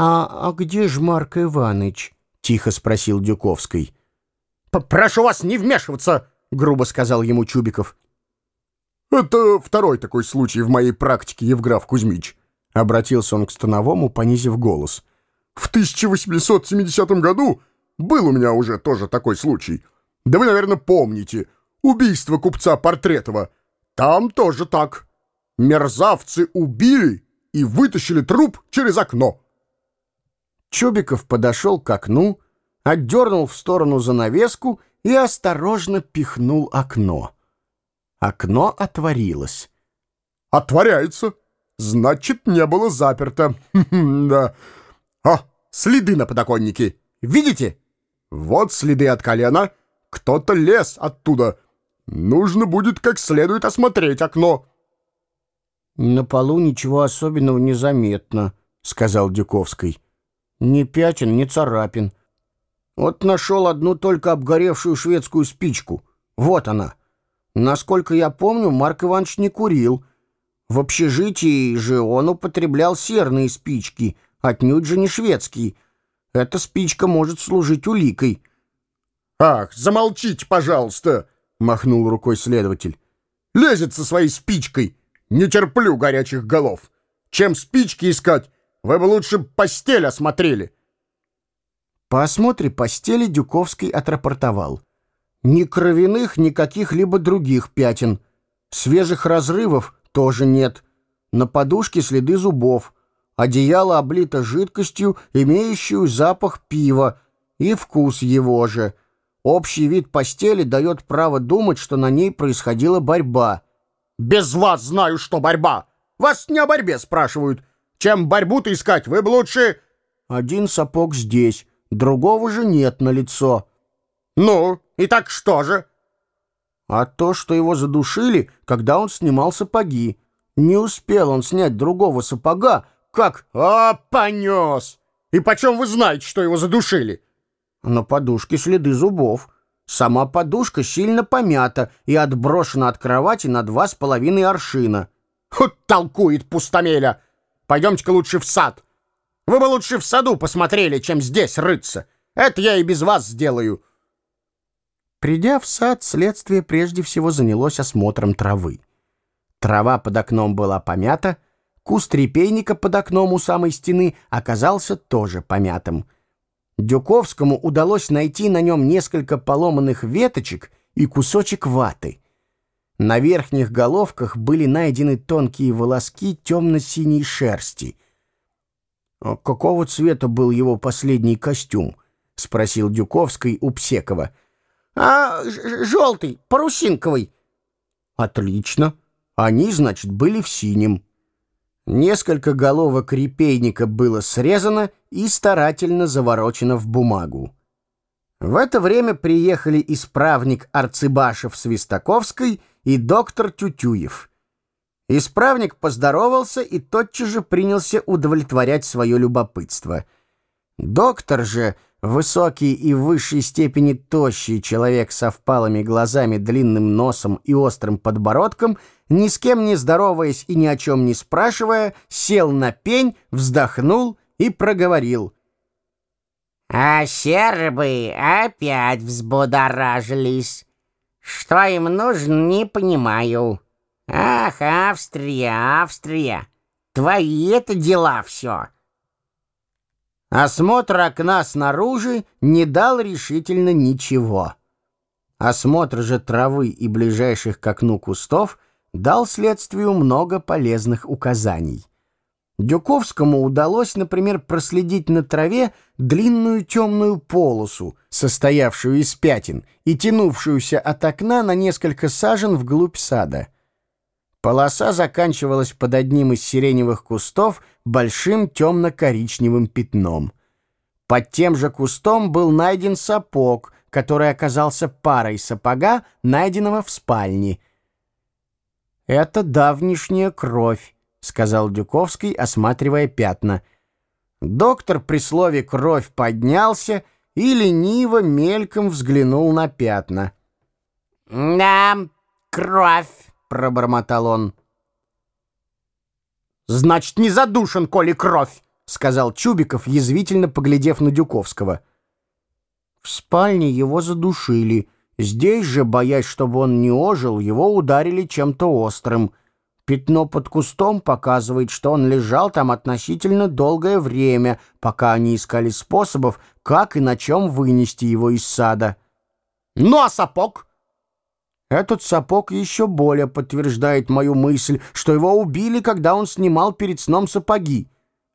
«А, а где ж Марк Иваныч?» — тихо спросил Дюковский. «Прошу вас не вмешиваться!» — грубо сказал ему Чубиков. «Это второй такой случай в моей практике, Евграф Кузьмич», — обратился он к Становому, понизив голос. «В 1870 году был у меня уже тоже такой случай. Да вы, наверное, помните. Убийство купца Портретова. Там тоже так. Мерзавцы убили и вытащили труп через окно». Чубиков подошел к окну, отдернул в сторону занавеску и осторожно пихнул окно. Окно отворилось. «Отворяется. Значит, не было заперто. да. А, следы на подоконнике. Видите? Вот следы от колена. Кто-то лез оттуда. Нужно будет как следует осмотреть окно». «На полу ничего особенного не заметно», — сказал Дюковский. «Ни пятен, ни царапин. Вот нашел одну только обгоревшую шведскую спичку. Вот она». Насколько я помню, Марк Иванович не курил. В общежитии же он употреблял серные спички, отнюдь же не шведские. Эта спичка может служить уликой. «Ах, замолчите, пожалуйста!» — махнул рукой следователь. «Лезет со своей спичкой! Не терплю горячих голов! Чем спички искать? Вы бы лучше постель осмотрели!» По осмотре постели Дюковский отрапортовал. Ни кровяных, ни каких-либо других пятен. Свежих разрывов тоже нет. На подушке следы зубов. Одеяло облито жидкостью, имеющую запах пива, и вкус его же. Общий вид постели дает право думать, что на ней происходила борьба. «Без вас знаю, что борьба! Вас не о борьбе спрашивают. Чем борьбу-то искать, вы бы лучше...» Один сапог здесь, другого же нет на лицо. «Ну, и так что же?» «А то, что его задушили, когда он снимал сапоги. Не успел он снять другого сапога, как...» «А, понес! И почем вы знаете, что его задушили?» «На подушке следы зубов. Сама подушка сильно помята и отброшена от кровати на два с половиной аршина». «Вот толкует пустомеля! Пойдемте-ка лучше в сад. Вы бы лучше в саду посмотрели, чем здесь рыться. Это я и без вас сделаю». Придя в сад, следствие прежде всего занялось осмотром травы. Трава под окном была помята, куст репейника под окном у самой стены оказался тоже помятым. Дюковскому удалось найти на нем несколько поломанных веточек и кусочек ваты. На верхних головках были найдены тонкие волоски темно-синей шерсти. «А «Какого цвета был его последний костюм?» — спросил Дюковский у Псекова — а желтый, парусинковый. Отлично. Они, значит, были в синем. Несколько головок репейника было срезано и старательно заворочено в бумагу. В это время приехали исправник Арцыбашев Свистаковской и доктор Тютюев. Исправник поздоровался и тотчас же принялся удовлетворять свое любопытство. Доктор же Высокий и в высшей степени тощий человек со впалыми глазами, длинным носом и острым подбородком, ни с кем не здороваясь и ни о чем не спрашивая, сел на пень, вздохнул и проговорил. «А сербы опять взбудоражились. Что им нужно, не понимаю. Ах, Австрия, Австрия, твои это дела все». Осмотр окна снаружи не дал решительно ничего. Осмотр же травы и ближайших к окну кустов дал следствию много полезных указаний. Дюковскому удалось, например, проследить на траве длинную темную полосу, состоявшую из пятен и тянувшуюся от окна на несколько сажен вглубь сада — Полоса заканчивалась под одним из сиреневых кустов большим темно-коричневым пятном. Под тем же кустом был найден сапог, который оказался парой сапога, найденного в спальне. «Это давнишняя кровь», — сказал Дюковский, осматривая пятна. Доктор при слове «кровь» поднялся и лениво мельком взглянул на пятна. «Да, кровь», — пробормотал он. «Значит, не задушен, коли кровь!» — сказал Чубиков, язвительно поглядев на Дюковского. В спальне его задушили. Здесь же, боясь, чтобы он не ожил, его ударили чем-то острым. Пятно под кустом показывает, что он лежал там относительно долгое время, пока они искали способов, как и на чем вынести его из сада. «Ну а сапог?» Этот сапог еще более подтверждает мою мысль, что его убили, когда он снимал перед сном сапоги.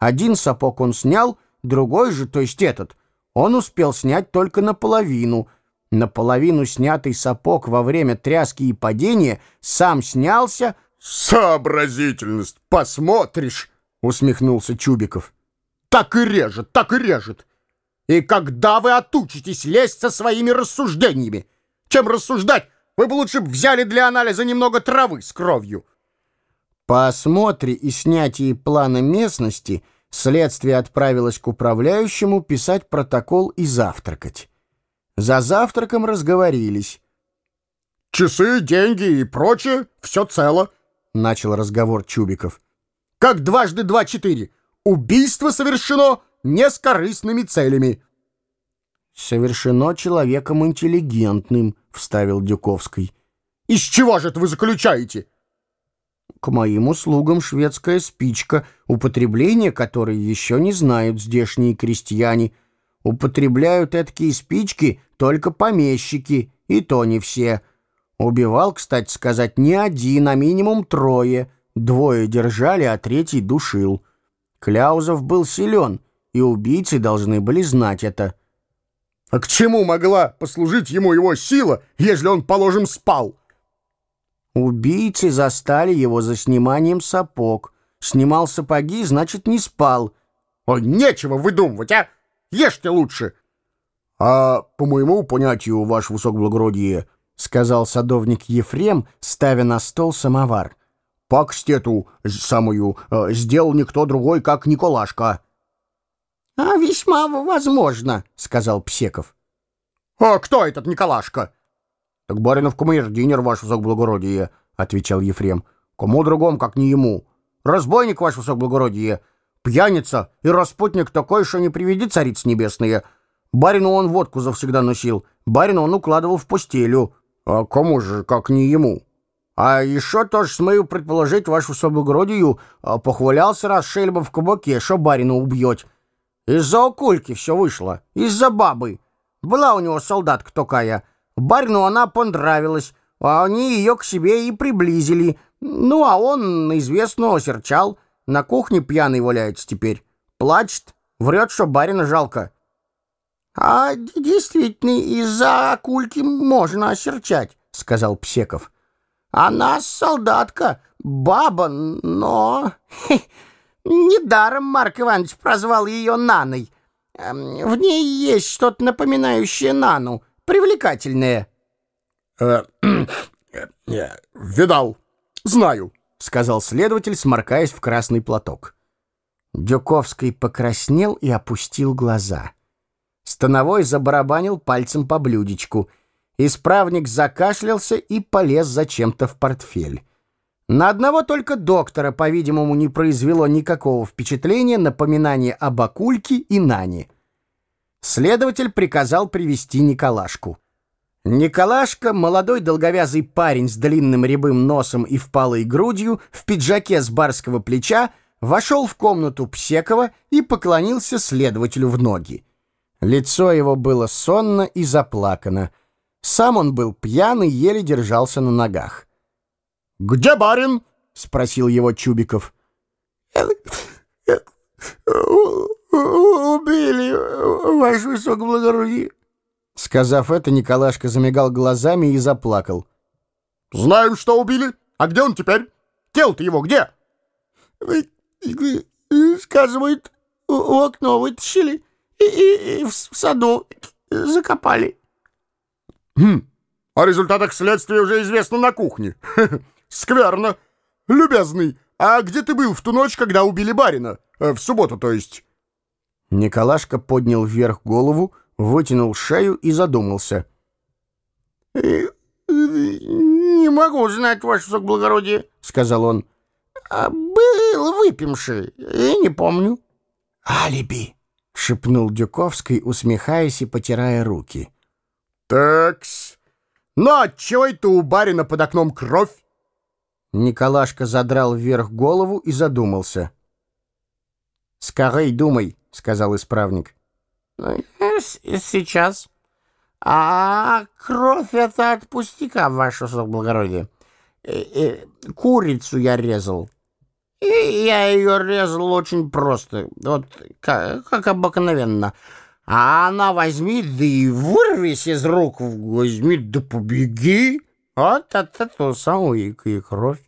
Один сапог он снял, другой же, то есть этот, он успел снять только наполовину. Наполовину снятый сапог во время тряски и падения сам снялся. «Сообразительность, посмотришь!» — усмехнулся Чубиков. «Так и режет, так и режет! И когда вы отучитесь лезть со своими рассуждениями? Чем рассуждать? Вы бы лучше взяли для анализа немного травы с кровью». По осмотре и снятии плана местности следствие отправилось к управляющему писать протокол и завтракать. За завтраком разговорились. «Часы, деньги и прочее — все цело», — начал разговор Чубиков. «Как дважды два — четыре. Убийство совершено не с корыстными целями». «Совершено человеком интеллигентным», — вставил Дюковский. «Из чего же это вы заключаете?» к моим услугам шведская спичка, употребление которой еще не знают здешние крестьяне. Употребляют такие спички только помещики, и то не все. Убивал, кстати сказать, не один, а минимум трое. Двое держали, а третий душил. Кляузов был силен, и убийцы должны были знать это. А к чему могла послужить ему его сила, если он, положим, спал? Убийцы застали его за сниманием сапог. Снимал сапоги, значит, не спал. Ой, нечего выдумывать, а! Ешьте лучше. А по моему понятию, ваше высокоблагородие, сказал садовник Ефрем, ставя на стол самовар. Пакость эту самую э, сделал никто другой, как Николашка. — А весьма возможно, — сказал Псеков. — А кто этот Николашка? — Так баринов камердинер, ваше высокоблагородие, — отвечал Ефрем. — Кому другому, как не ему. Разбойник, ваше высокоблагородие, пьяница и распутник такой, что не приведи цариц небесные. Барину он водку завсегда носил, барину он укладывал в постелю. А кому же, как не ему? А еще тоже, смею предположить, вашу высокоблагородию, а, похвалялся раз шельба в кабаке, что барину убьет. Из-за окульки все вышло, из-за бабы. Была у него солдатка такая — Барину она понравилась, а они ее к себе и приблизили. Ну, а он известно осерчал. На кухне пьяный валяется теперь. Плачет, врет, что барина жалко. — А действительно, из-за акульки можно осерчать, — сказал Псеков. — Она солдатка, баба, но... Недаром Марк Иванович прозвал ее Наной. Эм, в ней есть что-то напоминающее Нану привлекательные». Э, э, «Видал, знаю», — сказал следователь, сморкаясь в красный платок. Дюковский покраснел и опустил глаза. Становой забарабанил пальцем по блюдечку. Исправник закашлялся и полез зачем-то в портфель. На одного только доктора, по-видимому, не произвело никакого впечатления напоминание об Акульке и Нане. Следователь приказал привести Николашку. Николашка, молодой долговязый парень с длинным рябым носом и впалой грудью, в пиджаке с барского плеча, вошел в комнату Псекова и поклонился следователю в ноги. Лицо его было сонно и заплакано. Сам он был пьян и еле держался на ногах. «Где барин?» — спросил его Чубиков. «Убили, ваше высокоблагородие!» Сказав это, Николашка замигал глазами и заплакал. «Знаю, что убили. А где он теперь? Тело-то его где?» «Сказывают, у окно вытащили и, и, и в саду закопали». «Хм, о результатах следствия уже известно на кухне. Скверно. Любезный, а где ты был в ту ночь, когда убили барина? Э, в субботу, то есть?» Николашка поднял вверх голову, вытянул шею и задумался. «Э, «Не могу знать, ваше высокоблагородие», — сказал он. «А «Был выпивший, я не помню». «Алиби!» — шепнул Дюковский, усмехаясь и потирая руки. «Такс. Ну, отчего это у барина под окном кровь?» Николашка задрал вверх голову и задумался. «Скорей думай», — сказал исправник. Э, «Сейчас. А кровь это от пустяка, ваше благородие. Э, э, курицу я резал. И я ее резал очень просто, вот как, как обыкновенно. А она возьми, да и вырвись из рук, возьми, да побеги. Вот это то самое и кровь.